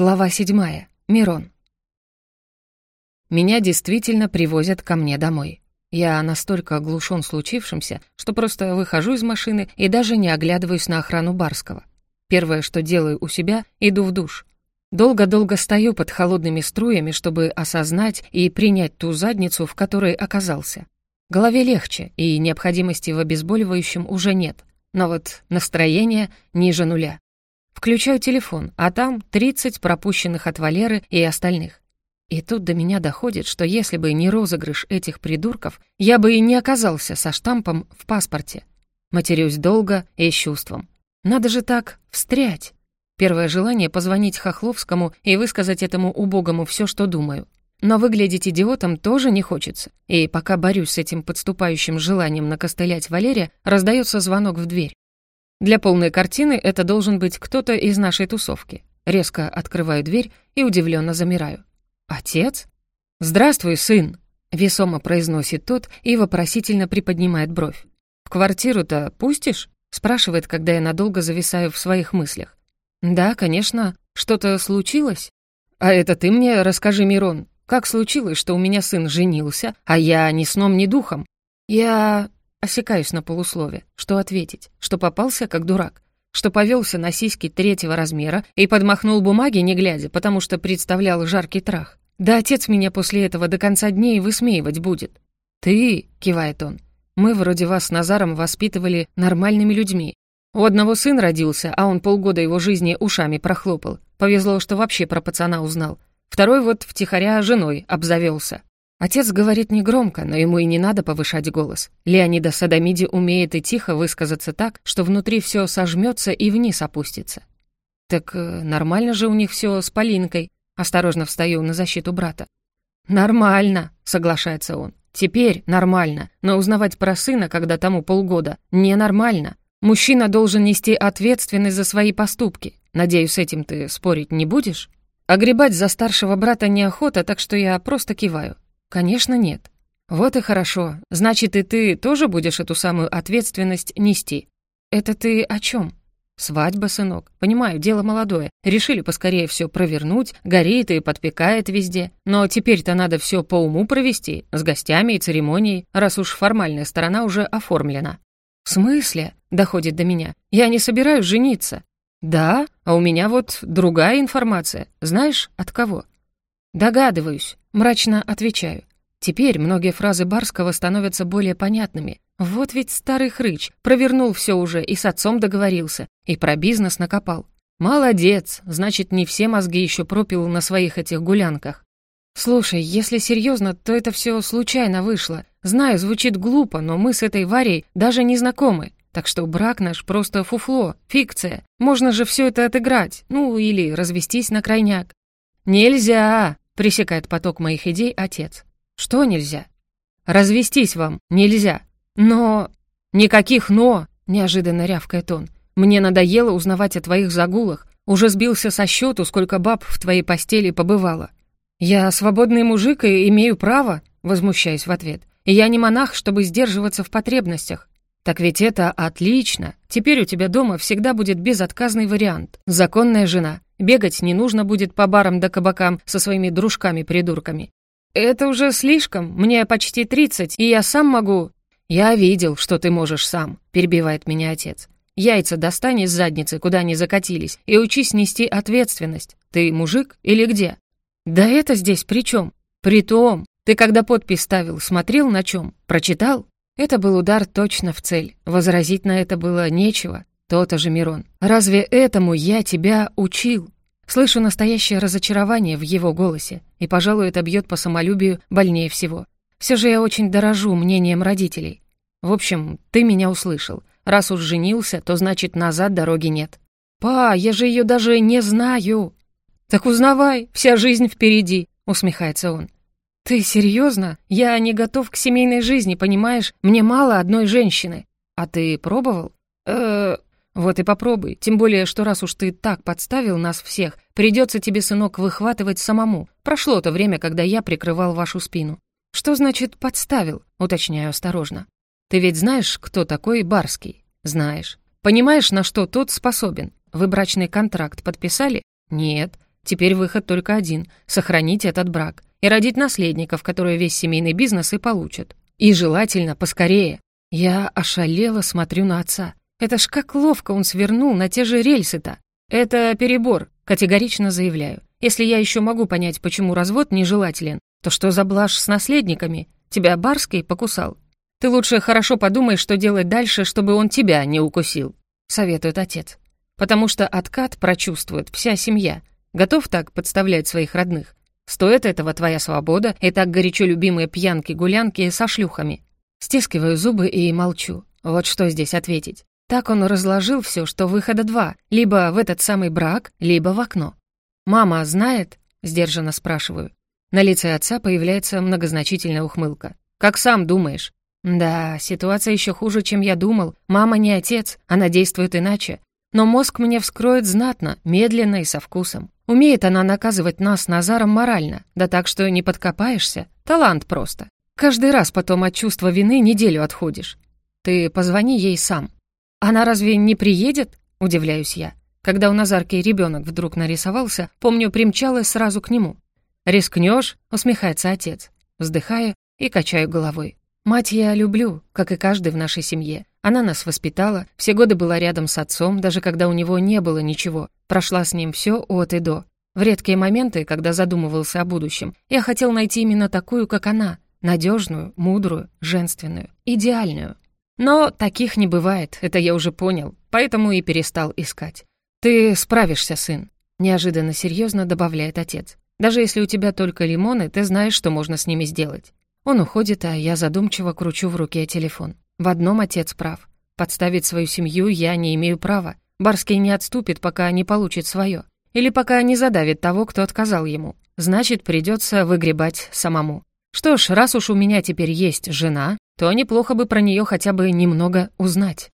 Глава седьмая. Мирон. Меня действительно привозят ко мне домой. Я настолько оглушен случившимся, что просто выхожу из машины и даже не оглядываюсь на охрану Барского. Первое, что делаю у себя, иду в душ. Долго-долго стою под холодными струями, чтобы осознать и принять ту задницу, в которой оказался. Голове легче, и необходимости в обезболивающем уже нет. Но вот настроение ниже нуля. Включаю телефон, а там 30 пропущенных от Валеры и остальных. И тут до меня доходит, что если бы не розыгрыш этих придурков, я бы и не оказался со штампом в паспорте. Матерюсь долго и с чувством. Надо же так встрять. Первое желание — позвонить Хохловскому и высказать этому убогому все, что думаю. Но выглядеть идиотом тоже не хочется. И пока борюсь с этим подступающим желанием накостылять Валерия, раздается звонок в дверь. Для полной картины это должен быть кто-то из нашей тусовки. Резко открываю дверь и удивленно замираю. «Отец?» «Здравствуй, сын!» — весомо произносит тот и вопросительно приподнимает бровь. «В квартиру-то пустишь?» — спрашивает, когда я надолго зависаю в своих мыслях. «Да, конечно. Что-то случилось?» «А это ты мне расскажи, Мирон. Как случилось, что у меня сын женился, а я ни сном, ни духом?» «Я...» Осекаюсь на полуслове. Что ответить? Что попался как дурак? Что повелся на сиськи третьего размера и подмахнул бумаги, не глядя, потому что представлял жаркий трах? Да отец меня после этого до конца дней высмеивать будет. «Ты», — кивает он, — «мы вроде вас с Назаром воспитывали нормальными людьми. У одного сын родился, а он полгода его жизни ушами прохлопал. Повезло, что вообще про пацана узнал. Второй вот втихаря женой обзавелся. Отец говорит негромко, но ему и не надо повышать голос. Леонида Садамиди умеет и тихо высказаться так, что внутри все сожмется и вниз опустится. Так э, нормально же у них все с Полинкой. Осторожно встаю на защиту брата. «Нормально», — соглашается он. «Теперь нормально, но узнавать про сына, когда тому полгода, ненормально. Мужчина должен нести ответственность за свои поступки. Надеюсь, с этим ты спорить не будешь?» Огребать за старшего брата неохота, так что я просто киваю. «Конечно, нет». «Вот и хорошо. Значит, и ты тоже будешь эту самую ответственность нести». «Это ты о чем? «Свадьба, сынок. Понимаю, дело молодое. Решили поскорее все провернуть, горит и подпекает везде. Но теперь-то надо все по уму провести, с гостями и церемонией, раз уж формальная сторона уже оформлена». «В смысле?» — доходит до меня. «Я не собираюсь жениться». «Да? А у меня вот другая информация. Знаешь, от кого?» «Догадываюсь», — мрачно отвечаю. Теперь многие фразы Барского становятся более понятными. Вот ведь старый хрыч провернул все уже и с отцом договорился, и про бизнес накопал. Молодец, значит, не все мозги еще пропил на своих этих гулянках. Слушай, если серьезно, то это все случайно вышло. Знаю, звучит глупо, но мы с этой Варей даже не знакомы. Так что брак наш просто фуфло, фикция. Можно же все это отыграть, ну или развестись на крайняк. «Нельзя!» — пресекает поток моих идей отец. «Что нельзя?» «Развестись вам нельзя!» «Но...» «Никаких «но!» — неожиданно рявкает он. «Мне надоело узнавать о твоих загулах. Уже сбился со счету, сколько баб в твоей постели побывало». «Я свободный мужик и имею право», — возмущаюсь в ответ. «И я не монах, чтобы сдерживаться в потребностях». «Так ведь это отлично. Теперь у тебя дома всегда будет безотказный вариант. Законная жена. Бегать не нужно будет по барам да кабакам со своими дружками-придурками. Это уже слишком, мне почти тридцать, и я сам могу...» «Я видел, что ты можешь сам», — перебивает меня отец. «Яйца достань из задницы, куда они закатились, и учись нести ответственность. Ты мужик или где?» «Да это здесь при чем? При том, ты когда подпись ставил, смотрел на чем? Прочитал?» Это был удар точно в цель. Возразить на это было нечего. То-то же, Мирон. Разве этому я тебя учил? Слышу настоящее разочарование в его голосе, и, пожалуй, это бьет по самолюбию больнее всего. Все же я очень дорожу мнением родителей. В общем, ты меня услышал. Раз уж женился, то значит назад дороги нет. Па, я же ее даже не знаю. Так узнавай, вся жизнь впереди, усмехается он. Ты серьезно? Я не готов к семейной жизни, понимаешь? Мне мало одной женщины. А ты пробовал? Э, вот и попробуй, тем более, что раз уж ты так подставил нас всех, придется тебе, сынок, выхватывать самому. Прошло то время, когда я прикрывал вашу спину. Что значит «подставил»? Уточняю осторожно. Ты ведь знаешь, кто такой Барский? Знаешь. Понимаешь, на что тот способен? Вы брачный контракт подписали? Нет. Теперь выход только один — сохранить этот брак и родить наследников, которые весь семейный бизнес и получат. И желательно поскорее. Я ошалело смотрю на отца. Это ж как ловко он свернул на те же рельсы-то. Это перебор, категорично заявляю. Если я еще могу понять, почему развод нежелателен, то что за блажь с наследниками? Тебя Барский покусал? Ты лучше хорошо подумай, что делать дальше, чтобы он тебя не укусил, советует отец. Потому что откат прочувствует вся семья. Готов так подставлять своих родных? Стоит этого твоя свобода и так горячо любимые пьянки-гулянки со шлюхами? Стискиваю зубы и молчу. Вот что здесь ответить. Так он разложил все, что выхода два. Либо в этот самый брак, либо в окно. «Мама знает?» — сдержанно спрашиваю. На лице отца появляется многозначительная ухмылка. «Как сам думаешь?» «Да, ситуация еще хуже, чем я думал. Мама не отец, она действует иначе. Но мозг мне вскроет знатно, медленно и со вкусом. Умеет она наказывать нас Назаром морально, да так, что не подкопаешься. Талант просто. Каждый раз потом от чувства вины неделю отходишь. Ты позвони ей сам. Она разве не приедет? Удивляюсь я. Когда у Назарки ребенок вдруг нарисовался, помню, примчалась сразу к нему. «Рискнешь?» — усмехается отец. Вздыхаю и качаю головой. Мать я люблю, как и каждый в нашей семье. Она нас воспитала, все годы была рядом с отцом, даже когда у него не было ничего. Прошла с ним все от и до. В редкие моменты, когда задумывался о будущем, я хотел найти именно такую, как она, надежную, мудрую, женственную, идеальную. Но таких не бывает, это я уже понял, поэтому и перестал искать. «Ты справишься, сын», — неожиданно серьезно добавляет отец. «Даже если у тебя только лимоны, ты знаешь, что можно с ними сделать. Он уходит, а я задумчиво кручу в руке телефон. В одном отец прав. Подставить свою семью я не имею права. Барский не отступит, пока не получит свое. Или пока не задавит того, кто отказал ему. Значит, придется выгребать самому. Что ж, раз уж у меня теперь есть жена, то неплохо бы про нее хотя бы немного узнать.